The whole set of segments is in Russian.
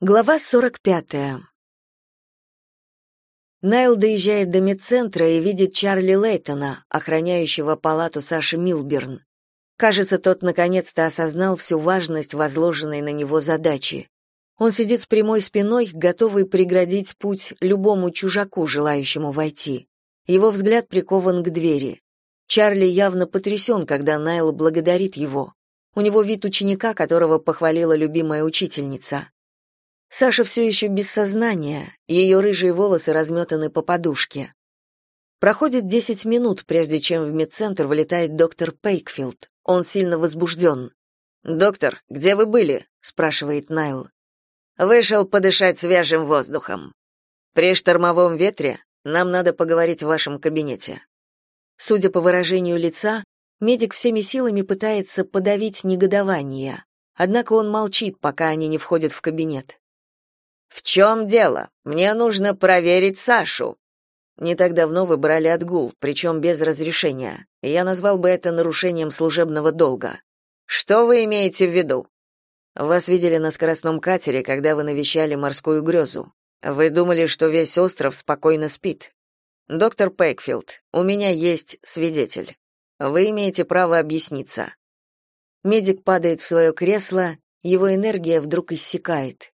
Глава 45. Найл доезжает до медцентра и видит Чарли Лейтона, охраняющего палату Саши Милберн. Кажется, тот наконец-то осознал всю важность возложенной на него задачи. Он сидит с прямой спиной, готовый преградить путь любому чужаку, желающему войти. Его взгляд прикован к двери. Чарли явно потрясен, когда Найл благодарит его. У него вид ученика, которого похвалила любимая учительница. Саша все еще без сознания, ее рыжие волосы разметаны по подушке. Проходит 10 минут, прежде чем в медцентр вылетает доктор Пейкфилд. Он сильно возбужден. «Доктор, где вы были?» — спрашивает Найл. «Вышел подышать свежим воздухом. При штормовом ветре нам надо поговорить в вашем кабинете». Судя по выражению лица, медик всеми силами пытается подавить негодование. Однако он молчит, пока они не входят в кабинет. В чем дело? Мне нужно проверить Сашу. Не так давно вы брали отгул, причем без разрешения. Я назвал бы это нарушением служебного долга. Что вы имеете в виду? Вас видели на скоростном катере, когда вы навещали морскую грезу. Вы думали, что весь остров спокойно спит. Доктор Пэкфилд, у меня есть свидетель. Вы имеете право объясниться. Медик падает в свое кресло, его энергия вдруг иссякает.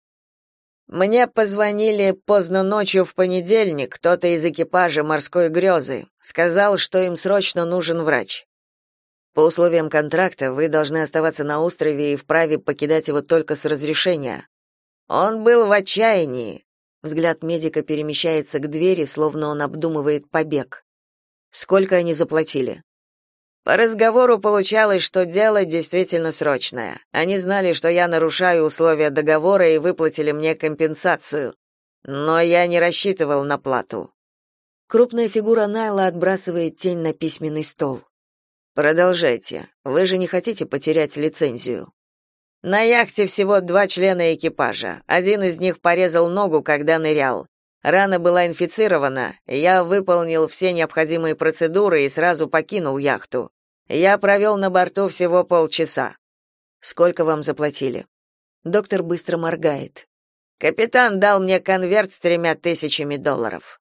Мне позвонили поздно ночью в понедельник кто-то из экипажа морской грезы. Сказал, что им срочно нужен врач. По условиям контракта вы должны оставаться на острове и вправе покидать его только с разрешения. Он был в отчаянии. Взгляд медика перемещается к двери, словно он обдумывает побег. Сколько они заплатили? По разговору получалось, что дело действительно срочное. Они знали, что я нарушаю условия договора и выплатили мне компенсацию. Но я не рассчитывал на плату. Крупная фигура Найла отбрасывает тень на письменный стол. Продолжайте. Вы же не хотите потерять лицензию. На яхте всего два члена экипажа. Один из них порезал ногу, когда нырял. Рана была инфицирована. Я выполнил все необходимые процедуры и сразу покинул яхту. Я провел на борту всего полчаса. Сколько вам заплатили? Доктор быстро моргает. Капитан дал мне конверт с тремя тысячами долларов.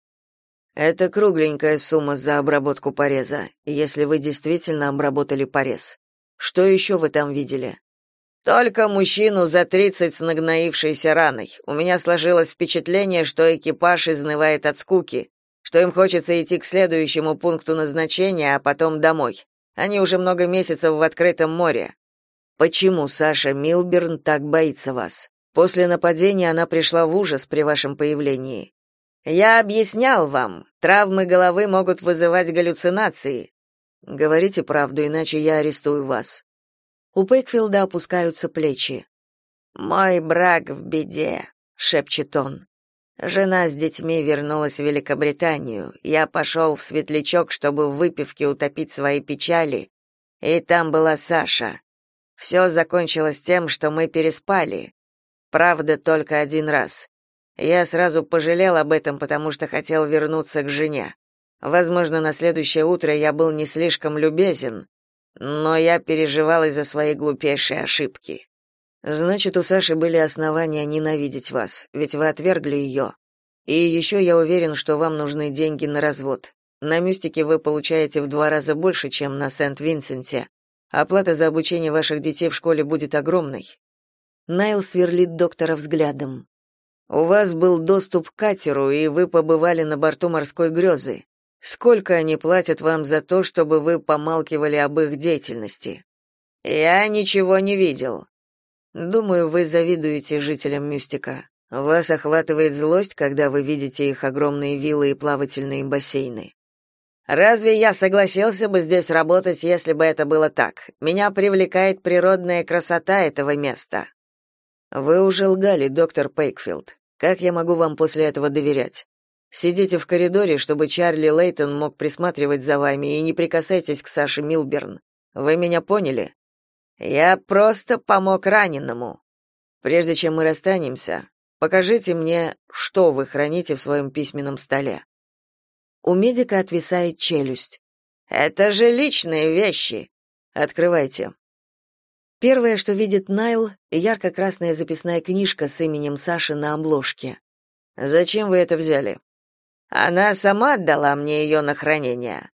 Это кругленькая сумма за обработку пореза, если вы действительно обработали порез. Что еще вы там видели? Только мужчину за тридцать с нагноившейся раной. У меня сложилось впечатление, что экипаж изнывает от скуки, что им хочется идти к следующему пункту назначения, а потом домой. Они уже много месяцев в открытом море. Почему Саша Милберн так боится вас? После нападения она пришла в ужас при вашем появлении. Я объяснял вам, травмы головы могут вызывать галлюцинации. Говорите правду, иначе я арестую вас. У Пейкфилда опускаются плечи. Мой брак в беде, шепчет он. Жена с детьми вернулась в Великобританию. Я пошел в светлячок, чтобы в выпивке утопить свои печали, и там была Саша. Все закончилось тем, что мы переспали. Правда, только один раз. Я сразу пожалел об этом, потому что хотел вернуться к жене. Возможно, на следующее утро я был не слишком любезен, но я переживал из-за своей глупейшей ошибки. Значит, у Саши были основания ненавидеть вас, ведь вы отвергли ее. И еще я уверен, что вам нужны деньги на развод. На Мюстике вы получаете в два раза больше, чем на Сент-Винсенте. Оплата за обучение ваших детей в школе будет огромной. Найл сверлит доктора взглядом. У вас был доступ к катеру, и вы побывали на борту морской грезы. Сколько они платят вам за то, чтобы вы помалкивали об их деятельности? Я ничего не видел. Думаю, вы завидуете жителям Мюстика. Вас охватывает злость, когда вы видите их огромные виллы и плавательные бассейны. Разве я согласился бы здесь работать, если бы это было так? Меня привлекает природная красота этого места. Вы уже лгали, доктор Пейкфилд. Как я могу вам после этого доверять? Сидите в коридоре, чтобы Чарли Лейтон мог присматривать за вами, и не прикасайтесь к Саше Милберн. Вы меня поняли? Я просто помог раненому. Прежде чем мы расстанемся, покажите мне, что вы храните в своем письменном столе. У медика отвисает челюсть. Это же личные вещи. Открывайте. Первое, что видит Найл, ярко-красная записная книжка с именем Саши на обложке. Зачем вы это взяли? Она сама отдала мне ее на хранение.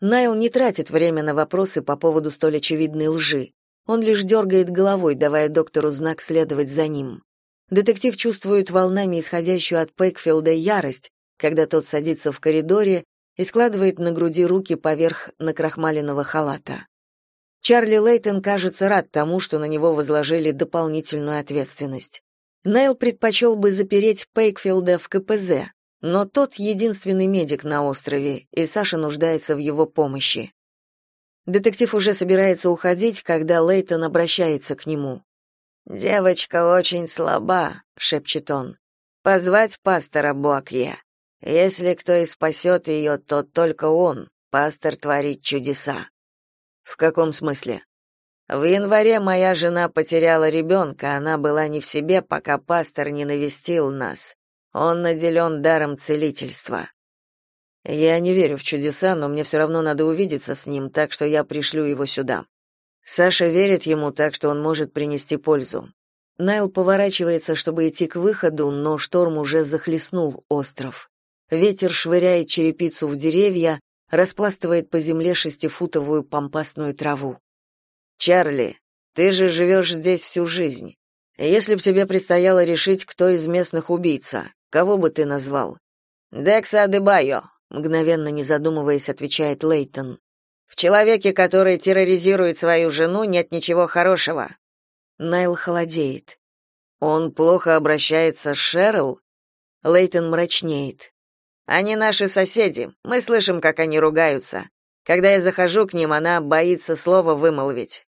Найл не тратит время на вопросы по поводу столь очевидной лжи. Он лишь дергает головой, давая доктору знак следовать за ним. Детектив чувствует волнами исходящую от Пейкфилда ярость, когда тот садится в коридоре и складывает на груди руки поверх накрахмаленного халата. Чарли Лейтон кажется рад тому, что на него возложили дополнительную ответственность. Нейл предпочел бы запереть Пейкфилда в КПЗ, но тот единственный медик на острове, и Саша нуждается в его помощи. Детектив уже собирается уходить, когда Лейтон обращается к нему. «Девочка очень слаба», — шепчет он. «Позвать пастора Буакье. Если кто и спасет ее, то только он. Пастор творит чудеса». «В каком смысле?» В январе моя жена потеряла ребенка, она была не в себе, пока пастор не навестил нас. Он наделен даром целительства. Я не верю в чудеса, но мне все равно надо увидеться с ним, так что я пришлю его сюда. Саша верит ему, так что он может принести пользу. Найл поворачивается, чтобы идти к выходу, но шторм уже захлестнул остров. Ветер швыряет черепицу в деревья, распластывает по земле шестифутовую пампасную траву. Чарли, ты же живешь здесь всю жизнь. Если б тебе предстояло решить, кто из местных убийца, кого бы ты назвал? Декса Адебайо, мгновенно не задумываясь, отвечает Лейтон. В человеке, который терроризирует свою жену, нет ничего хорошего. Найл холодеет. Он плохо обращается с Шерл? Лейтон мрачнеет. Они наши соседи. Мы слышим, как они ругаются. Когда я захожу к ним, она боится слова вымолвить.